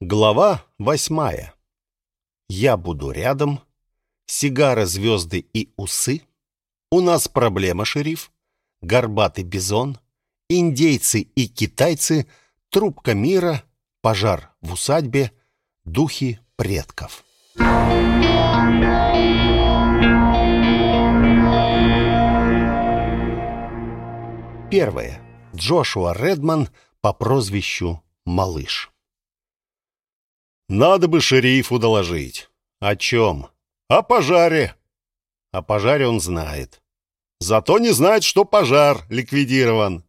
Глава восьмая. Я буду рядом. Сигара, звезды и усы. У нас проблема, шериф. Горбатый бизон. Индейцы и китайцы. Трубка мира. Пожар в усадьбе. Духи предков. Первое. Джошуа Редман по прозвищу Малыш. Надо бы шерифу доложить. О чем? О пожаре. О пожаре он знает. Зато не знает, что пожар ликвидирован.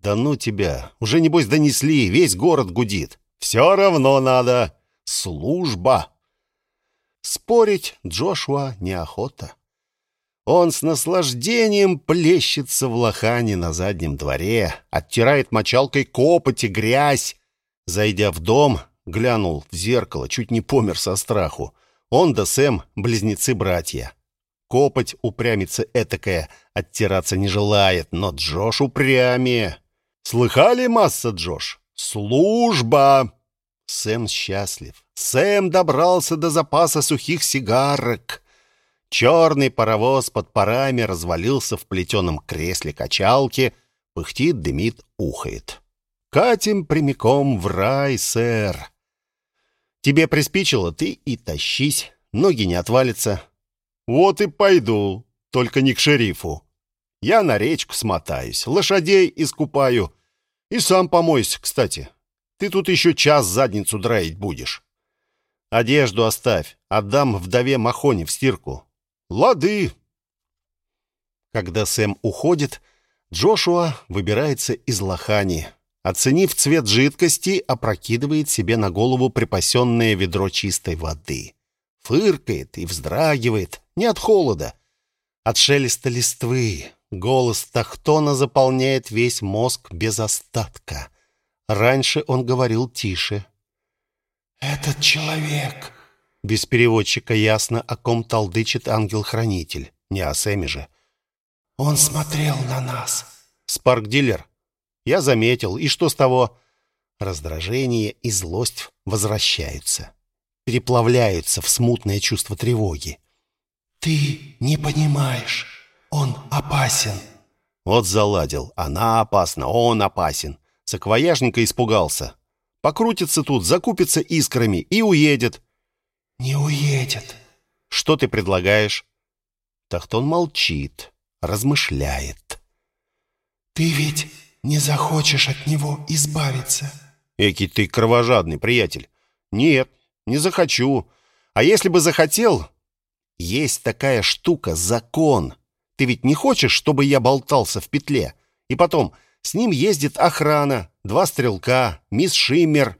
Да ну тебя, уже небось донесли, весь город гудит. Все равно надо. Служба. Спорить Джошуа неохота. Он с наслаждением плещется в лохане на заднем дворе, оттирает мочалкой копоть и грязь. Зайдя в дом, глянул в зеркало, чуть не помер со страху. Он да Сэм — близнецы-братья. Копоть упрямится этакая, оттираться не желает, но Джош упрямее. «Слыхали, масса, Джош? Служба!» Сэм счастлив. Сэм добрался до запаса сухих сигарок. Черный паровоз под парами развалился в плетеном кресле качалки, пыхтит, дымит, ухает. «Катим прямиком в рай, сэр!» Тебе приспичило, ты и тащись, ноги не отвалятся. Вот и пойду, только не к шерифу. Я на речку смотаюсь, лошадей искупаю. И сам помойся, кстати. Ты тут еще час задницу драить будешь. Одежду оставь, отдам вдове Махоне в стирку. Лады. Когда Сэм уходит, Джошуа выбирается из лохани. Оценив цвет жидкости, опрокидывает себе на голову припасенное ведро чистой воды. Фыркает и вздрагивает, не от холода, от шелеста листвы. Голос Тахтона заполняет весь мозг без остатка. Раньше он говорил тише. «Этот человек...» Без переводчика ясно, о ком толдычит ангел-хранитель. Не о Сэме же. «Он смотрел на нас». «Спарк-дилер?» Я заметил. И что с того? Раздражение и злость возвращаются. Переплавляются в смутное чувство тревоги. «Ты не понимаешь. Он опасен». Вот заладил. Она опасна, он опасен. Саквояжника испугался. Покрутится тут, закупится искрами и уедет. «Не уедет». «Что ты предлагаешь?» Тахтон молчит, размышляет. «Ты ведь не захочешь от него избавиться. Экий ты кровожадный, приятель. Нет, не захочу. А если бы захотел... Есть такая штука — закон. Ты ведь не хочешь, чтобы я болтался в петле? И потом, с ним ездит охрана, два стрелка, мисс Шиммер.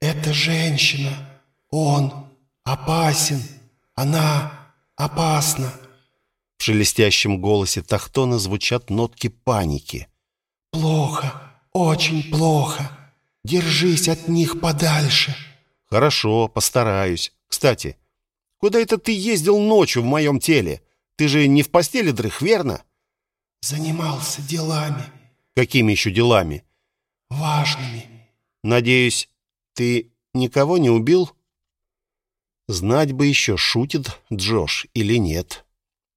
Это женщина. Он опасен. Она опасна. В шелестящем голосе Тахтона звучат нотки паники. «Плохо, очень плохо. Держись от них подальше». «Хорошо, постараюсь. Кстати, куда это ты ездил ночью в моем теле? Ты же не в постели дрых, верно?» «Занимался делами». «Какими еще делами?» «Важными». «Надеюсь, ты никого не убил?» Знать бы еще, шутит Джош или нет.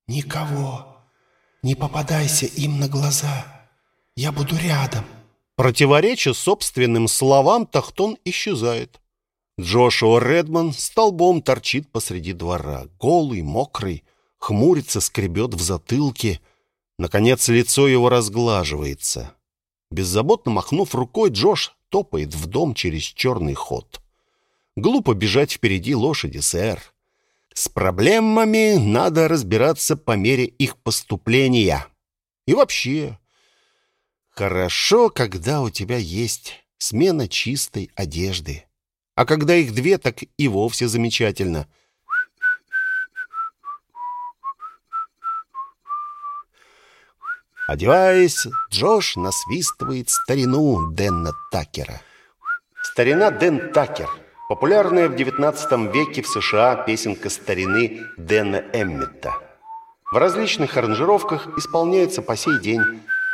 «Никого. Не попадайся им на глаза». Я буду рядом». Противореча собственным словам, Тахтон исчезает. Джошуа Редман столбом торчит посреди двора, голый, мокрый, хмурится, скребет в затылке. Наконец лицо его разглаживается. Беззаботно махнув рукой, Джош топает в дом через черный ход. Глупо бежать впереди лошади, сэр. С проблемами надо разбираться по мере их поступления. И вообще, Хорошо, когда у тебя есть смена чистой одежды. А когда их две, так и вовсе замечательно. Одеваясь, Джош насвистывает старину Денна Такера. Старина Дэн Такер. Популярная в XIX веке в США песенка старины Дэна Эмметта. В различных аранжировках исполняется по сей день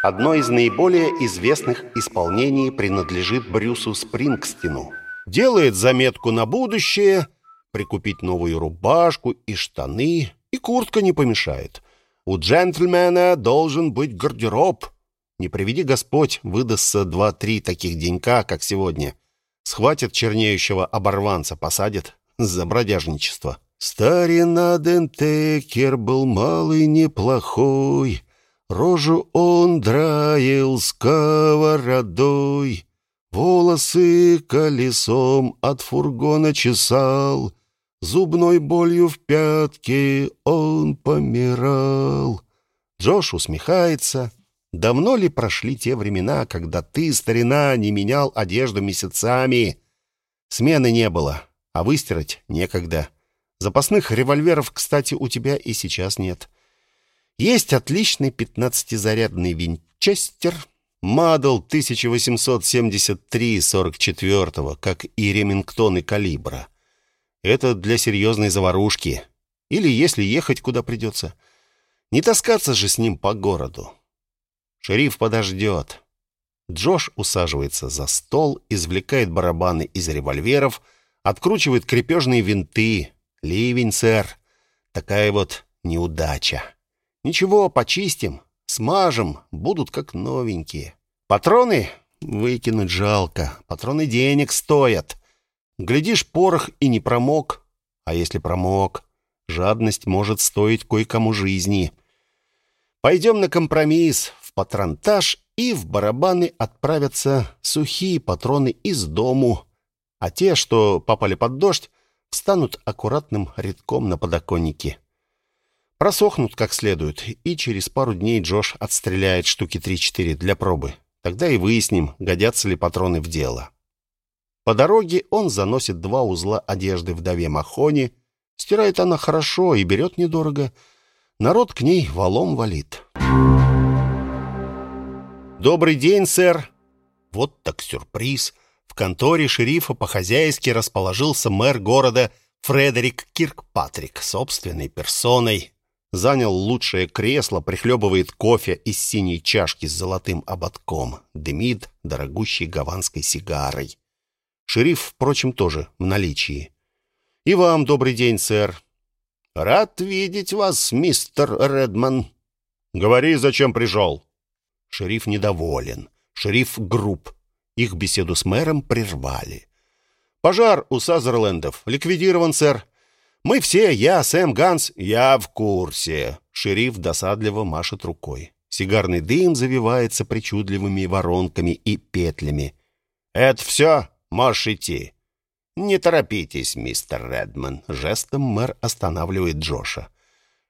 Одно из наиболее известных исполнений принадлежит Брюсу Спрингстину. Делает заметку на будущее, прикупить новую рубашку и штаны, и куртка не помешает. У джентльмена должен быть гардероб. Не приведи Господь, выдастся два-три таких денька, как сегодня. Схватит чернеющего оборванца, посадит за бродяжничество. Старина Дентекер был малый неплохой, Рожу он драил сковородой, Волосы колесом от фургона чесал, Зубной болью в пятке он помирал. Джош усмехается. Давно ли прошли те времена, когда ты, старина, не менял одежду месяцами? Смены не было, а выстирать некогда. Запасных револьверов, кстати, у тебя и сейчас нет. Есть отличный пятнадцатизарядный винчестер, Мадл 1873-44, как и Ремингтон и Калибра. Это для серьезной заварушки. Или если ехать куда придется. Не таскаться же с ним по городу. Шериф подождет. Джош усаживается за стол, извлекает барабаны из револьверов, откручивает крепежные винты. Ливень, сэр. Такая вот неудача. Ничего, почистим, смажем, будут как новенькие. Патроны выкинуть жалко, патроны денег стоят. Глядишь, порох и не промок. А если промок, жадность может стоить кое-кому жизни. Пойдем на компромисс, в патронтаж и в барабаны отправятся сухие патроны из дому, а те, что попали под дождь, встанут аккуратным рядком на подоконнике. Просохнут как следует, и через пару дней Джош отстреляет штуки 3-4 для пробы. Тогда и выясним, годятся ли патроны в дело. По дороге он заносит два узла одежды вдове Махони. Стирает она хорошо и берет недорого. Народ к ней валом валит. «Добрый день, сэр!» Вот так сюрприз. В конторе шерифа по-хозяйски расположился мэр города Фредерик Киркпатрик собственной персоной, занял лучшее кресло, прихлебывает кофе из синей чашки с золотым ободком, дымит дорогущей гаванской сигарой. Шериф, впрочем, тоже в наличии. «И вам добрый день, сэр». «Рад видеть вас, мистер Редман». «Говори, зачем пришел». Шериф недоволен. Шериф груб. Их беседу с мэром прервали. «Пожар у Сазерлендов. Ликвидирован, сэр. Мы все, я, Сэм, Ганс, я в курсе. Шериф досадливо машет рукой. Сигарный дым завивается причудливыми воронками и петлями. Это все? Можешь идти. Не торопитесь, мистер Редман. Жестом мэр останавливает Джоша.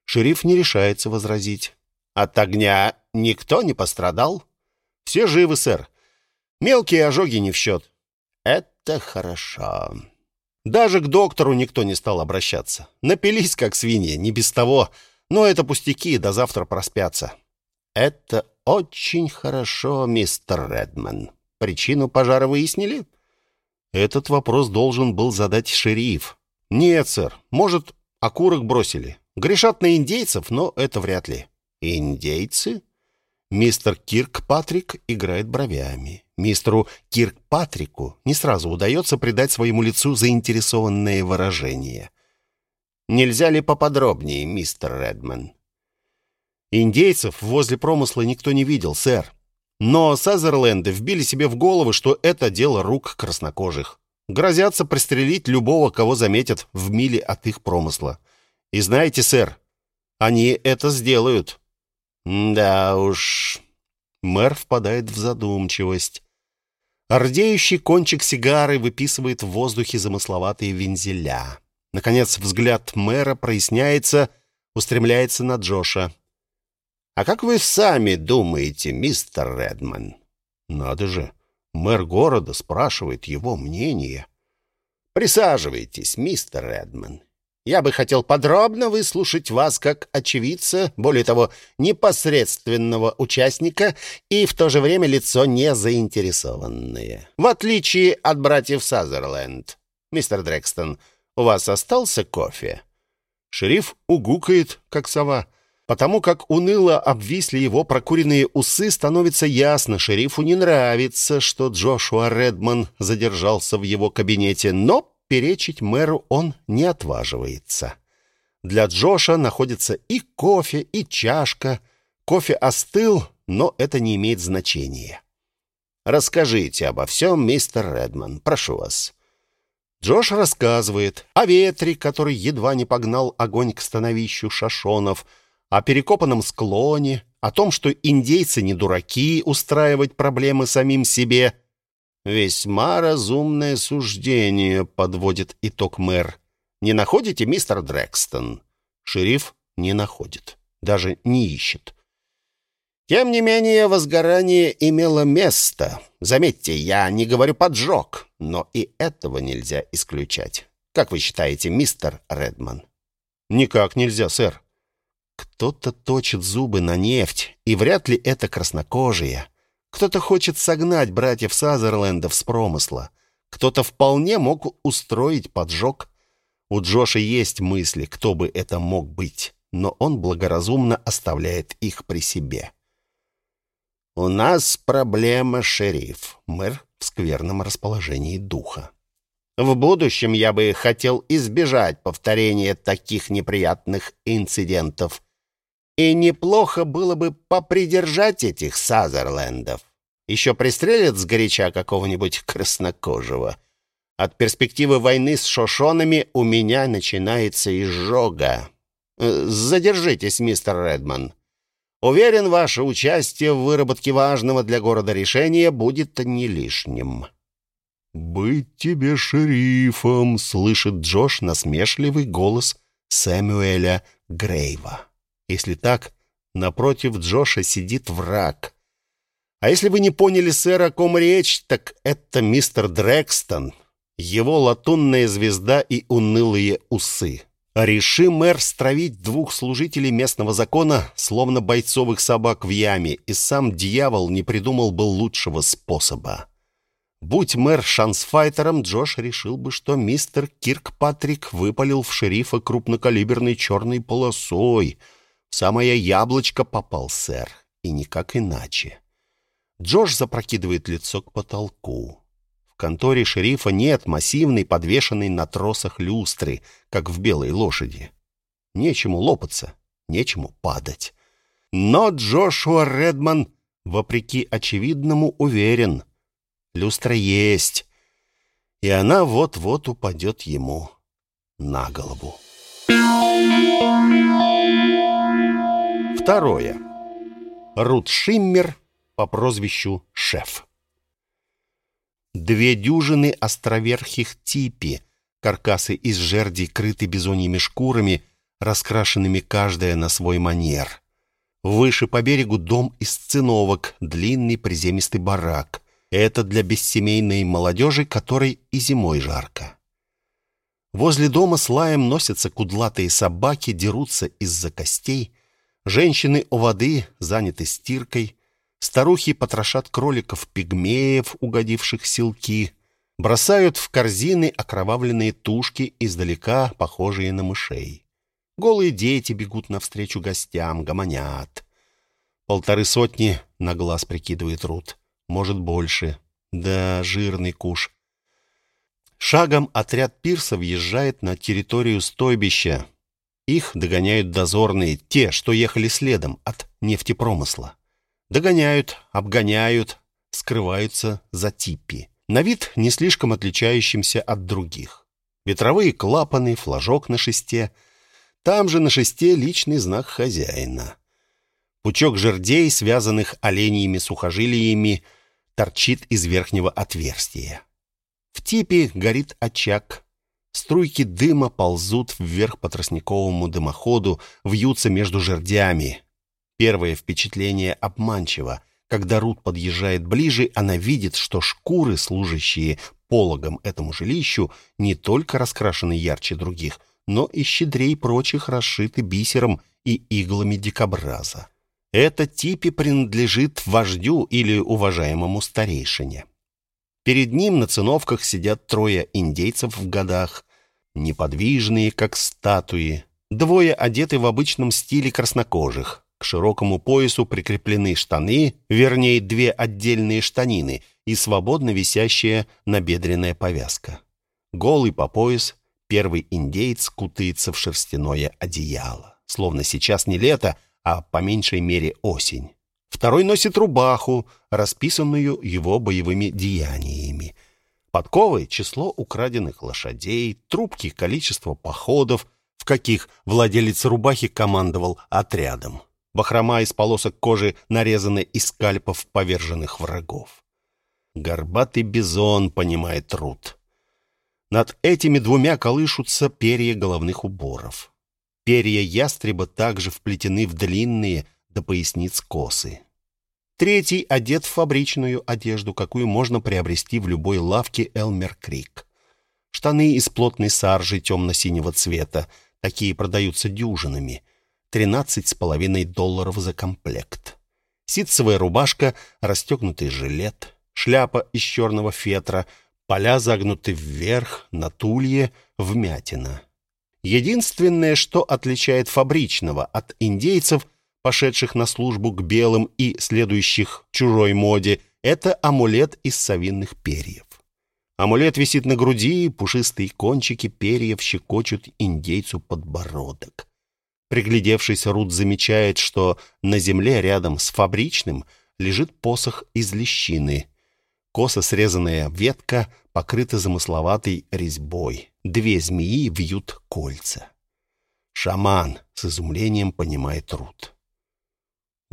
Шериф не решается возразить. От огня никто не пострадал? Все живы, сэр. Мелкие ожоги не в счет. Это хорошо. Даже к доктору никто не стал обращаться. Напились, как свиньи, не без того. Но это пустяки, до завтра проспятся. Это очень хорошо, мистер Редман. Причину пожара выяснили? Этот вопрос должен был задать шериф. Нет, сэр. Может, окурок бросили. Грешат на индейцев, но это вряд ли. Индейцы? Мистер Киркпатрик играет бровями. Мистеру Киркпатрику не сразу удается придать своему лицу заинтересованное выражение. «Нельзя ли поподробнее, мистер Редман?» «Индейцев возле промысла никто не видел, сэр. Но Сазерленды вбили себе в головы, что это дело рук краснокожих. Грозятся пристрелить любого, кого заметят в миле от их промысла. И знаете, сэр, они это сделают». «Да уж...» Мэр впадает в задумчивость. Ордеющий кончик сигары выписывает в воздухе замысловатые вензеля. Наконец взгляд мэра проясняется, устремляется на Джоша. «А как вы сами думаете, мистер Редман?» «Надо же, мэр города спрашивает его мнение». «Присаживайтесь, мистер Редман. Я бы хотел подробно выслушать вас как очевидца, более того, непосредственного участника и в то же время лицо не заинтересованное. В отличие от братьев Сазерленд. Мистер Дрекстон, у вас остался кофе? Шериф угукает, как сова. Потому как уныло обвисли его прокуренные усы, становится ясно, шерифу не нравится, что Джошуа Редман задержался в его кабинете, но перечить мэру он не отваживается. Для Джоша находится и кофе, и чашка. Кофе остыл, но это не имеет значения. «Расскажите обо всем, мистер Редман, прошу вас». Джош рассказывает о ветре, который едва не погнал огонь к становищу шашонов, о перекопанном склоне, о том, что индейцы не дураки устраивать проблемы самим себе. «Весьма разумное суждение», — подводит итог мэр. Не находите, мистер Дрекстон?» Шериф не находит, даже не ищет. Тем не менее, возгорание имело место. Заметьте, я не говорю поджог, но и этого нельзя исключать. Как вы считаете, мистер Редман? Никак нельзя, сэр. Кто-то точит зубы на нефть, и вряд ли это краснокожие. Кто-то хочет согнать братьев Сазерлендов с промысла. Кто-то вполне мог устроить поджог. У Джоша есть мысли, кто бы это мог быть, но он благоразумно оставляет их при себе. «У нас проблема, шериф», — мэр в скверном расположении духа. «В будущем я бы хотел избежать повторения таких неприятных инцидентов. И неплохо было бы попридержать этих Сазерлендов. Еще пристрелят сгоряча какого-нибудь краснокожего. От перспективы войны с шошонами у меня начинается изжога. Э, задержитесь, мистер Редман. Уверен, ваше участие в выработке важного для города решения будет не лишним. «Быть тебе шерифом!» — слышит Джош насмешливый голос Сэмюэля Грейва. Если так, напротив Джоша сидит враг. А если вы не поняли, сэр, о ком речь, так это мистер Дрекстон, его латунная звезда и унылые усы. Реши мэр стравить двух служителей местного закона, словно бойцовых собак в яме, и сам дьявол не придумал бы лучшего способа. Будь мэр шансфайтером, Джош решил бы, что мистер Киркпатрик выпалил в шерифа крупнокалиберной черной полосой. В самое яблочко попал сэр, и никак иначе. Джош запрокидывает лицо к потолку. В конторе шерифа нет массивной, подвешенной на тросах люстры, как в белой лошади. Нечему лопаться, нечему падать. Но Джошуа Редман, вопреки очевидному, уверен. Люстра есть, и она вот-вот упадет ему на голову. Второе. Рут Шиммер по прозвищу Шеф. Две дюжины островерхих типи, каркасы из жерди крыты бизоньими шкурами, раскрашенными каждая на свой манер. Выше по берегу дом из циновок, длинный приземистый барак. Это для бессемейной молодежи, которой и зимой жарко. Возле дома с лаем носятся кудлатые собаки, дерутся из-за костей. Женщины у воды заняты стиркой. Старухи потрошат кроликов-пигмеев, угодивших селки, бросают в корзины окровавленные тушки, издалека похожие на мышей. Голые дети бегут навстречу гостям, гомонят. Полторы сотни на глаз прикидывает Рут. Может, больше. Да, жирный куш. Шагом отряд пирса въезжает на территорию стойбища. Их догоняют дозорные, те, что ехали следом от нефтепромысла. Догоняют, обгоняют, скрываются за типи. На вид не слишком отличающимся от других. Ветровые клапаны, флажок на шесте. Там же на шесте личный знак хозяина. Пучок жердей, связанных оленьими сухожилиями, торчит из верхнего отверстия. В типе горит очаг. Струйки дыма ползут вверх по тростниковому дымоходу, вьются между жердями. Первое впечатление обманчиво. Когда Рут подъезжает ближе, она видит, что шкуры, служащие пологом этому жилищу, не только раскрашены ярче других, но и щедрей прочих расшиты бисером и иглами дикобраза. Это типе принадлежит вождю или уважаемому старейшине. Перед ним на циновках сидят трое индейцев в годах, неподвижные, как статуи, Двое одеты в обычном стиле краснокожих. К широкому поясу прикреплены штаны, вернее, две отдельные штанины и свободно висящая набедренная повязка. Голый по пояс, первый индеец кутается в шерстяное одеяло. Словно сейчас не лето, а по меньшей мере осень. Второй носит рубаху, расписанную его боевыми деяниями. Подковы — число украденных лошадей, трубки — количество походов, в каких владелец рубахи командовал отрядом. Бахрома из полосок кожи нарезаны из скальпов поверженных врагов. Горбатый бизон, понимает Рут. Над этими двумя колышутся перья головных уборов. Перья ястреба также вплетены в длинные до поясниц косы. Третий одет в фабричную одежду, какую можно приобрести в любой лавке Элмер Крик. Штаны из плотной саржи темно-синего цвета, такие продаются дюжинами. Тринадцать с половиной долларов за комплект. Ситцевая рубашка, расстегнутый жилет, шляпа из черного фетра, поля загнуты вверх, на тулье, вмятина. Единственное, что отличает фабричного от индейцев, пошедших на службу к белым и следующих чужой моде, это амулет из совинных перьев. Амулет висит на груди, пушистые кончики перьев щекочут индейцу подбородок. Приглядевшись, Рут замечает, что на земле рядом с фабричным лежит посох из лещины. Косо срезанная ветка покрыта замысловатой резьбой. Две змеи вьют кольца. «Шаман!» — с изумлением понимает Рут.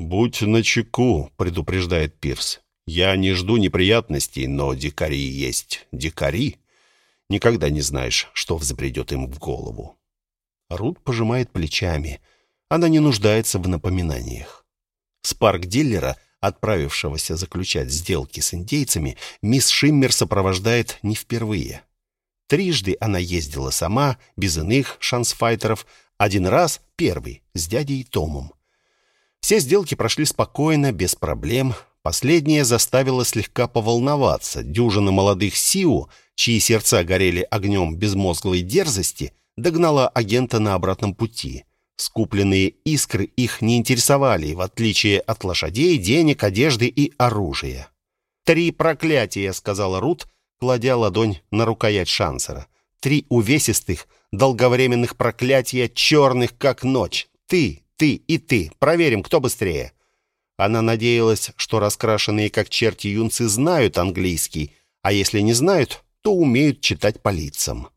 «Будь начеку», — предупреждает Пирс. «Я не жду неприятностей, но дикари есть дикари. Никогда не знаешь, что взбредет им в голову». Рут пожимает плечами. Она не нуждается в напоминаниях. Спарк диллера, отправившегося заключать сделки с индейцами, мисс Шиммер сопровождает не впервые. Трижды она ездила сама, без иных шансфайтеров, один раз, первый, с дядей Томом. Все сделки прошли спокойно, без проблем. Последнее заставило слегка поволноваться. Дюжина молодых Сиу, чьи сердца горели огнем безмозглой дерзости, догнала агента на обратном пути. Скупленные искры их не интересовали, в отличие от лошадей, денег, одежды и оружия. «Три проклятия», — сказала Рут, кладя ладонь на рукоять шансера. «Три увесистых, долговременных проклятия, черных как ночь. Ты, ты и ты. Проверим, кто быстрее». Она надеялась, что раскрашенные как черти юнцы знают английский, а если не знают, то умеют читать по лицам.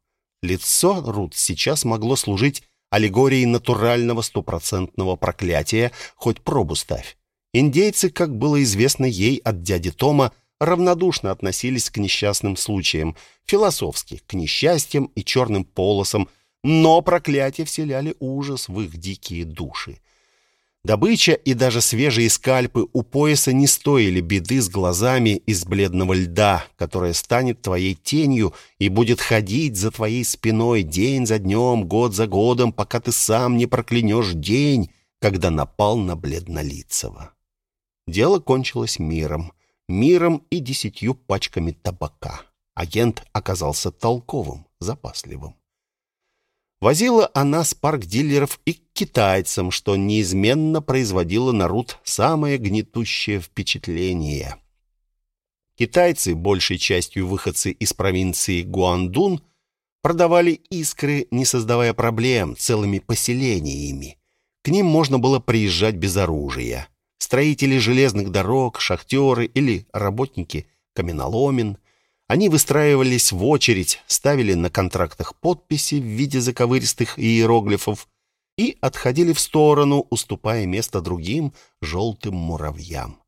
Лицо Рут сейчас могло служить аллегорией натурального стопроцентного проклятия, хоть пробу ставь. Индейцы, как было известно ей от дяди Тома, равнодушно относились к несчастным случаям, философски, к несчастьям и черным полосам, но проклятия вселяли ужас в их дикие души. Добыча и даже свежие скальпы у пояса не стоили беды с глазами из бледного льда, которая станет твоей тенью и будет ходить за твоей спиной день за днем, год за годом, пока ты сам не проклянешь день, когда напал на бледнолицего. Дело кончилось миром миром и десятью пачками табака. Агент оказался толковым, запасливым. Возила она с парк-дилеров и к китайцам, что неизменно производило на Рут самое гнетущее впечатление. Китайцы, большей частью выходцы из провинции Гуандун, продавали искры, не создавая проблем, целыми поселениями. К ним можно было приезжать без оружия строители железных дорог, шахтеры или работники каменоломен. Они выстраивались в очередь, ставили на контрактах подписи в виде заковыристых иероглифов и отходили в сторону, уступая место другим желтым муравьям.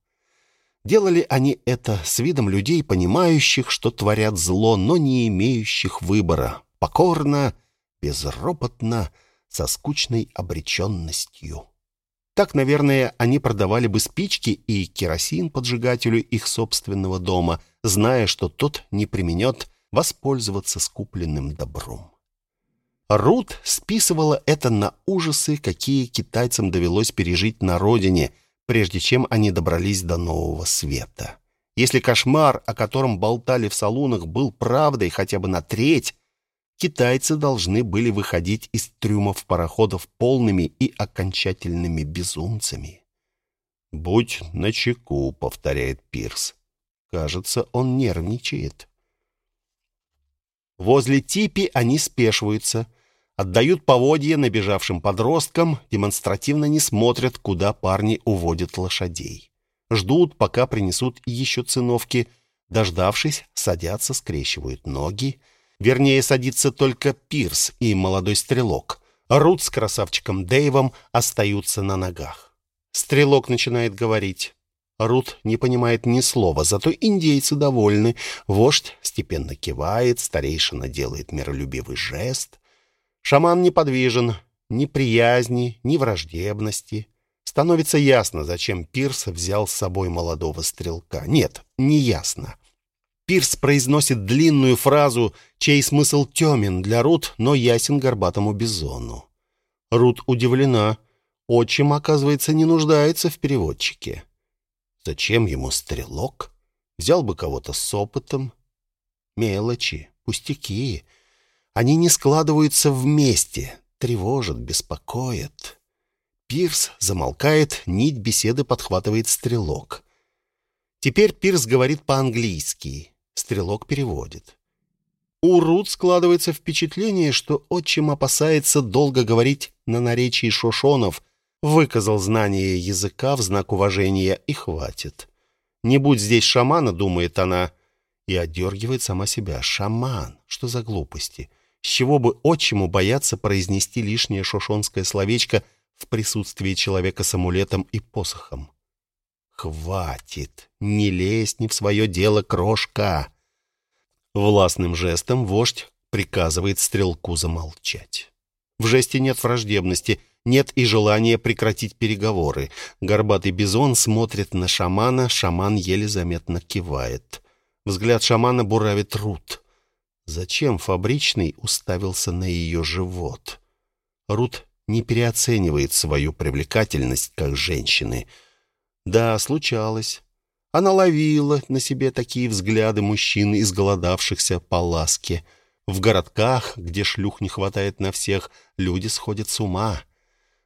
Делали они это с видом людей, понимающих, что творят зло, но не имеющих выбора, покорно, безропотно, со скучной обреченностью. Так, наверное, они продавали бы спички и керосин поджигателю их собственного дома, зная, что тот не применет воспользоваться скупленным добром. Рут списывала это на ужасы, какие китайцам довелось пережить на родине, прежде чем они добрались до нового света. Если кошмар, о котором болтали в салунах, был правдой хотя бы на треть, китайцы должны были выходить из трюмов пароходов полными и окончательными безумцами. «Будь начеку», — повторяет Пирс. Кажется, он нервничает. Возле типи они спешиваются, отдают поводья набежавшим подросткам, демонстративно не смотрят, куда парни уводят лошадей. Ждут, пока принесут еще циновки. Дождавшись, садятся, скрещивают ноги. Вернее, садится только Пирс и молодой стрелок. Рут с красавчиком Дэйвом остаются на ногах. Стрелок начинает говорить. Рут не понимает ни слова, зато индейцы довольны. Вождь степенно кивает, старейшина делает миролюбивый жест. Шаман неподвижен, ни приязни, ни враждебности. Становится ясно, зачем Пирс взял с собой молодого стрелка. Нет, не ясно. Пирс произносит длинную фразу, чей смысл темен для Рут, но ясен горбатому бизону. Рут удивлена. Отчим, оказывается, не нуждается в переводчике. Зачем ему стрелок? Взял бы кого-то с опытом. Мелочи, пустяки. Они не складываются вместе, тревожат, беспокоят. Пирс замолкает, нить беседы подхватывает стрелок. Теперь Пирс говорит по-английски. Стрелок переводит. У Рут складывается впечатление, что отчим опасается долго говорить на наречии шошонов, выказал знание языка в знак уважения и хватит. Не будь здесь шамана, думает она, и отдергивает сама себя. Шаман, что за глупости? С чего бы отчиму бояться произнести лишнее шошонское словечко в присутствии человека с амулетом и посохом? Хватит, не лезь не в свое дело, крошка. Властным жестом вождь приказывает стрелку замолчать. В жесте нет враждебности, нет и желания прекратить переговоры. Горбатый бизон смотрит на шамана, шаман еле заметно кивает. Взгляд шамана буравит Рут. Зачем фабричный уставился на ее живот? Рут не переоценивает свою привлекательность как женщины. Да, случалось. Она ловила на себе такие взгляды мужчин, изголодавшихся по ласке. В городках, где шлюх не хватает на всех, люди сходят с ума.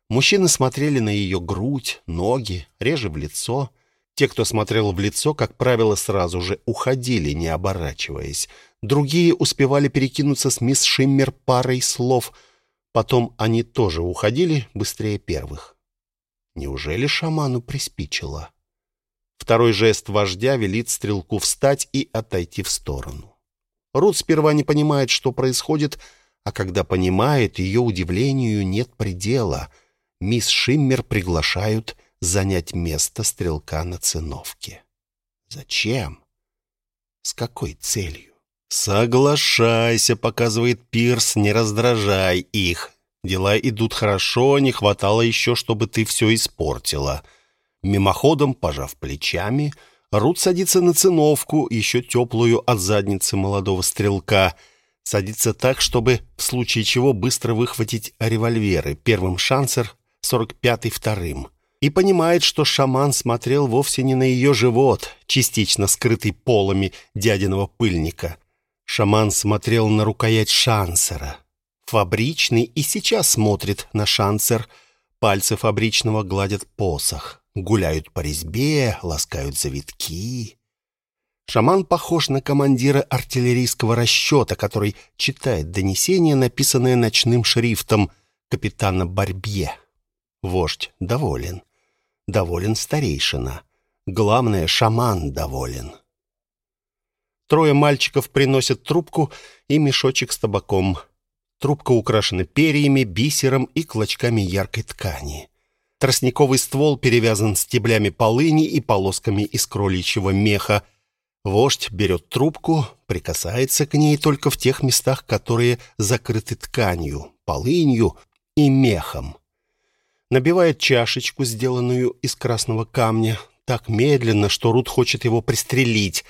Мужчины смотрели на ее грудь, ноги, реже в лицо. Те, кто смотрел в лицо, как правило, сразу же уходили, не оборачиваясь. Другие успевали перекинуться с мисс Шиммер парой слов. Потом они тоже уходили быстрее первых. Неужели шаману приспичило? Второй жест вождя велит стрелку встать и отойти в сторону. Рут сперва не понимает, что происходит, а когда понимает, ее удивлению нет предела — мисс Шиммер приглашают занять место стрелка на циновке. Зачем? С какой целью? «Соглашайся», — показывает Пирс, — «не раздражай их. Дела идут хорошо, не хватало еще, чтобы ты все испортила». Мимоходом, пожав плечами, Рут садится на циновку, еще теплую от задницы молодого стрелка — садится так, чтобы в случае чего быстро выхватить револьверы. Первым шансер, 45-й вторым. И понимает, что шаман смотрел вовсе не на ее живот, частично скрытый полами дядиного пыльника. Шаман смотрел на рукоять шансера. Фабричный и сейчас смотрит на шансер. Пальцы фабричного гладят посох. Гуляют по резьбе, ласкают завитки. Шаман похож на командира артиллерийского расчета, который читает донесение, написанное ночным шрифтом капитана Барбье. Вождь доволен. Доволен старейшина. Главное, шаман доволен. Трое мальчиков приносят трубку и мешочек с табаком. Трубка украшена перьями, бисером и клочками яркой ткани. Тростниковый ствол перевязан стеблями полыни и полосками из кроличьего меха. Вождь берет трубку, прикасается к ней только в тех местах, которые закрыты тканью, полынью и мехом набивает чашечку, сделанную из красного камня, так медленно, что Рут хочет его пристрелить,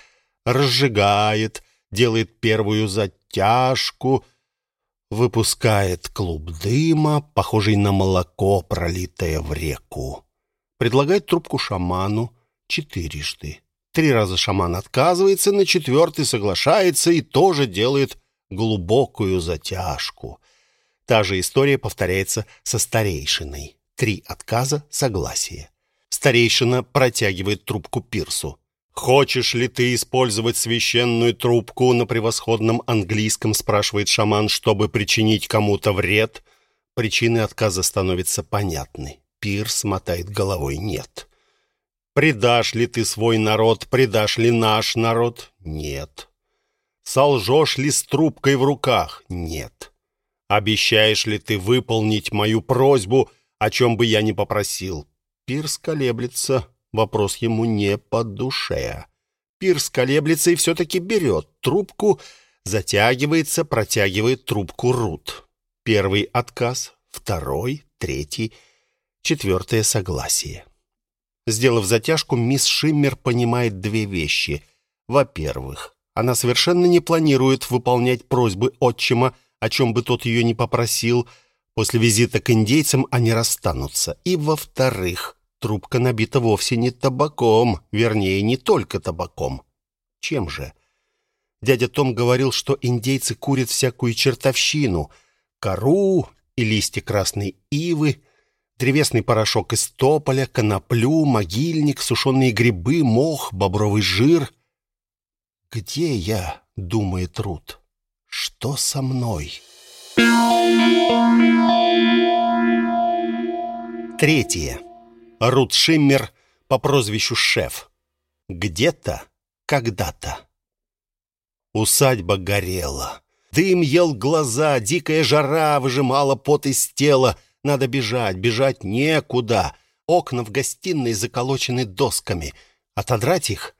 разжигает, делает первую затяжку, выпускает клуб дыма, похожий на молоко, пролитое в реку. Предлагает трубку шаману четырежды. Три раза шаман отказывается, на четвертый соглашается и тоже делает глубокую затяжку. Та же история повторяется со старейшиной. Три отказа, согласие. Старейшина протягивает трубку Пирсу. «Хочешь ли ты использовать священную трубку на превосходном английском?» спрашивает шаман, чтобы причинить кому-то вред. Причины отказа становятся понятны. Пирс мотает головой «нет». «Предашь ли ты свой народ? Предашь ли наш народ?» «Нет». «Солжешь ли с трубкой в руках?» «Нет». «Обещаешь ли ты выполнить мою просьбу, о чем бы я ни попросил?» Пирс колеблется. Вопрос ему не по душе. Пирс колеблется и все-таки берет трубку, затягивается, протягивает трубку Рут. Первый отказ, второй, третий, четвертое согласие. Сделав затяжку, мисс Шиммер понимает две вещи. Во-первых, она совершенно не планирует выполнять просьбы отчима, о чем бы тот ее не попросил. После визита к индейцам они расстанутся. И во-вторых, Трубка набита вовсе не табаком, вернее, не только табаком. Чем же? Дядя Том говорил, что индейцы курят всякую чертовщину. Кору и листья красной ивы, древесный порошок из тополя, коноплю, могильник, сушеные грибы, мох, бобровый жир. «Где я?» — думает Рут. «Что со мной?» Третье. Рут Шиммер по прозвищу Шеф. Где-то, когда-то. Усадьба горела. Дым ел глаза, дикая жара выжимала пот из тела. Надо бежать, бежать некуда. Окна в гостиной заколочены досками. Отодрать их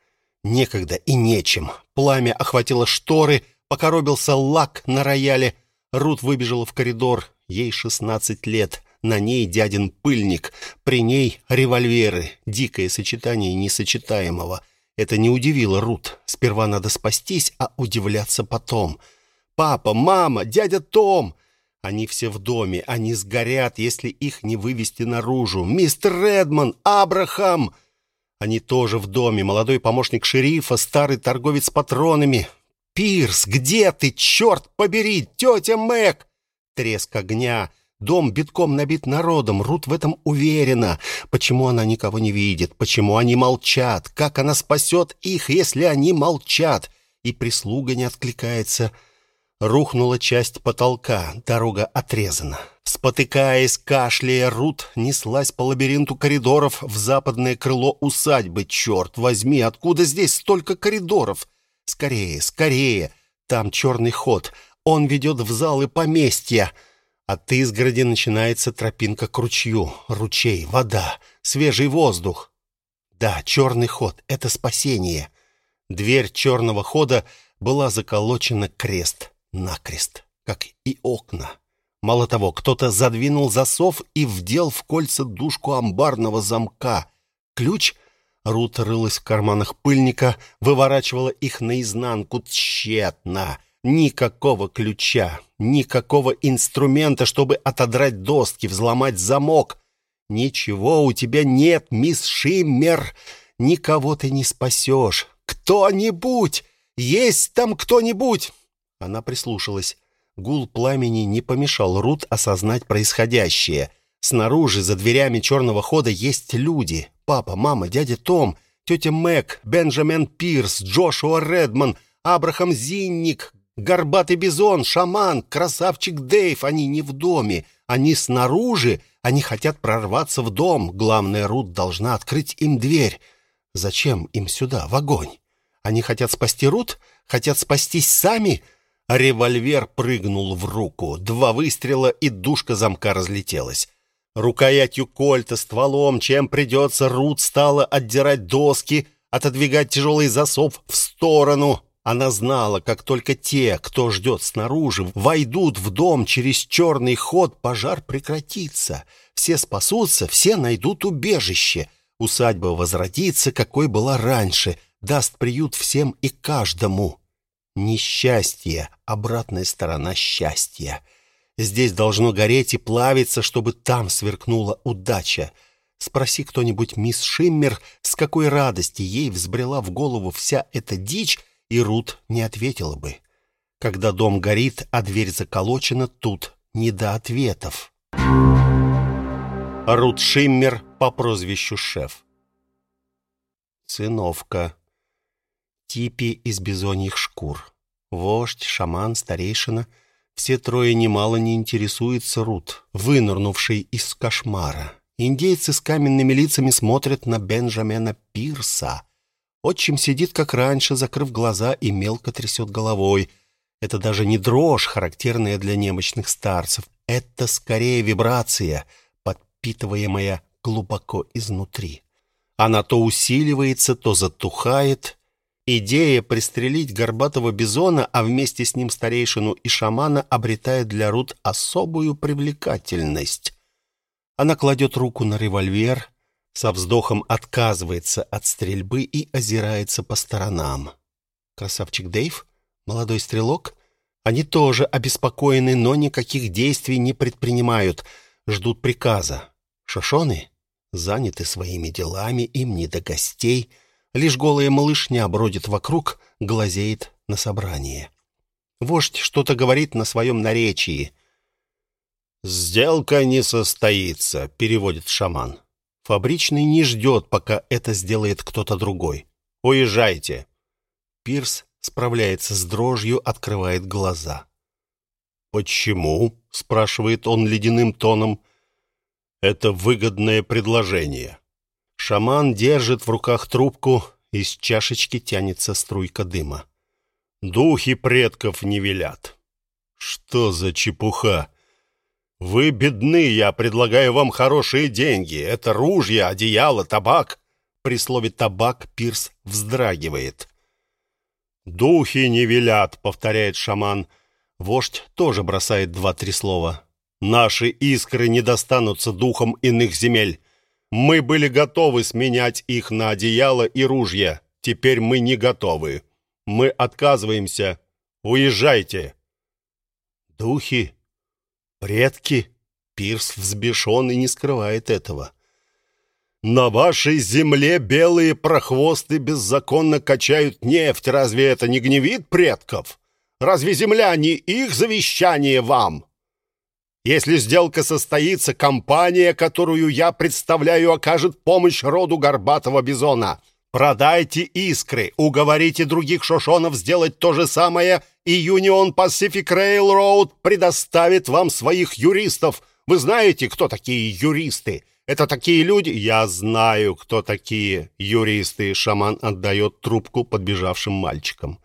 некогда и нечем. Пламя охватило шторы, покоробился лак на рояле. Рут выбежала в коридор. Ей шестнадцать лет. На ней дядин пыльник, при ней револьверы. Дикое сочетание несочетаемого. Это не удивило Рут. Сперва надо спастись, а удивляться потом. Папа, мама, дядя Том. Они все в доме, они сгорят, если их не вывести наружу. Мистер Редман, Абрахам. Они тоже в доме. Молодой помощник шерифа, старый торговец патронами. Пирс, где ты, черт побери, тетя Мэг? Треск огня. Дом битком набит народом, Рут в этом уверена. Почему она никого не видит? Почему они молчат? Как она спасет их, если они молчат? И прислуга не откликается. Рухнула часть потолка, дорога отрезана. Спотыкаясь, кашляя, Рут неслась по лабиринту коридоров в западное крыло усадьбы. Черт возьми, откуда здесь столько коридоров? Скорее, скорее! Там черный ход. Он ведет в залы поместья. От изгороди начинается тропинка к ручью. Ручей, вода, свежий воздух. Да, черный ход — это спасение. Дверь черного хода была заколочена крест-накрест, как и окна. Мало того, кто-то задвинул засов и вдел в кольца дужку амбарного замка. Ключ Рут рылась в карманах пыльника, выворачивала их наизнанку тщетно — Никакого ключа, никакого инструмента, чтобы отодрать доски, взломать замок. Ничего у тебя нет, мисс Шиммер. Никого ты не спасешь. Кто-нибудь! Есть там кто-нибудь!» Она прислушалась. Гул пламени не помешал Рут осознать происходящее. Снаружи, за дверями черного хода, есть люди. Папа, мама, дядя Том, тетя Мэг, Бенджамин Пирс, Джошуа Редман, Абрахам Зинник, Горбатый бизон, шаман, красавчик Дэйв, они не в доме, они снаружи, они хотят прорваться в дом. Главная Рут должна открыть им дверь. Зачем им сюда, в огонь? Они хотят спасти Рут? Хотят спастись сами? Револьвер прыгнул в руку. Два выстрела, и душка замка разлетелась. Рукоятью кольта, стволом, чем придется, Рут стала отдирать доски, отодвигать тяжелый засов в сторону. Она знала, как только те, кто ждет снаружи, войдут в дом через черный ход, пожар прекратится. Все спасутся, все найдут убежище. Усадьба возродится, какой была раньше, даст приют всем и каждому. Несчастье — обратная сторона счастья. Здесь должно гореть и плавиться, чтобы там сверкнула удача. Спроси кто-нибудь мисс Шиммер, с какой радости ей взбрела в голову вся эта дичь, и Рут не ответила бы. Когда дом горит, а дверь заколочена, тут не до ответов. Рут Шиммер по прозвищу Шеф. Сыновка. Типи из бизоньих шкур. Вождь, шаман, старейшина. Все трое немало не интересуются Рут, вынырнувшей из кошмара. Индейцы с каменными лицами смотрят на Бенджамина Пирса. Отчим сидит, как раньше, закрыв глаза и мелко трясет головой — это даже не дрожь, характерная для немощных старцев. Это скорее вибрация, подпитываемая глубоко изнутри. Она то усиливается, то затухает. Идея пристрелить горбатого бизона, а вместе с ним старейшину и шамана обретает для Рут особую привлекательность. Она кладет руку на револьвер, со вздохом отказывается от стрельбы и озирается по сторонам. Красавчик Дэйв молодой стрелок. Они тоже обеспокоены, но никаких действий не предпринимают, ждут приказа. Шошоны заняты своими делами, им не до гостей. Лишь голая малышня бродит вокруг, глазеет на собрание. Вождь что-то говорит на своем наречии. «Сделка не состоится», — переводит шаман. Фабричный не ждет, пока это сделает кто-то другой. «Уезжайте». Пирс справляется с дрожью, открывает глаза. «Почему?» — спрашивает он ледяным тоном. «Это выгодное предложение». Шаман держит в руках трубку, из чашечки тянется струйка дыма. «Духи предков не велят». «Что за чепуха?» «Вы бедны, я предлагаю вам хорошие деньги. Это ружья, одеяло, табак». При слове «табак» Пирс вздрагивает. «Духи не велят», — повторяет шаман. Вождь тоже бросает два-три слова. «Наши искры не достанутся духом иных земель. Мы были готовы сменять их на одеяло и ружья. Теперь мы не готовы. Мы отказываемся. Уезжайте». «Духи? Предки?» Пирс взбешен и не скрывает этого. На вашей земле белые прохвосты беззаконно качают нефть. Разве это не гневит предков? Разве земля не их завещание вам? Если сделка состоится, компания, которую я представляю, окажет помощь роду горбатого бизона. Продайте искры, уговорите других шошонов сделать то же самое, и Union Pacific Railroad предоставит вам своих юристов. Вы знаете, кто такие юристы? Это такие люди...» «Я знаю, кто такие юристы», — шаман отдает трубку подбежавшим мальчикам.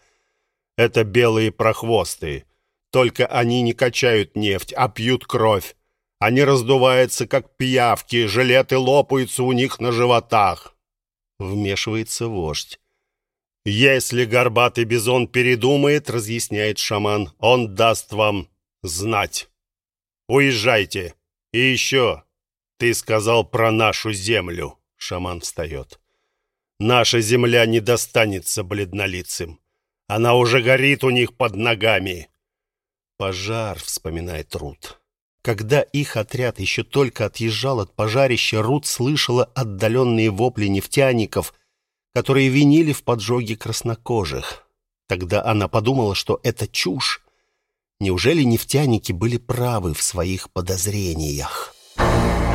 «Это белые прохвосты. Только они не качают нефть, а пьют кровь. Они раздуваются, как пиявки, жилеты лопаются у них на животах». Вмешивается вождь. «Если горбатый бизон передумает, — разъясняет шаман, — он даст вам знать. Уезжайте. И еще, «Ты сказал про нашу землю», — шаман встает. «Наша земля не достанется бледнолицым. Она уже горит у них под ногами». «Пожар», — вспоминает Рут. Когда их отряд еще только отъезжал от пожарища, Рут слышала отдаленные вопли нефтяников, которые винили в поджоге краснокожих. Тогда она подумала, что это чушь. Неужели нефтяники были правы в своих подозрениях? Thank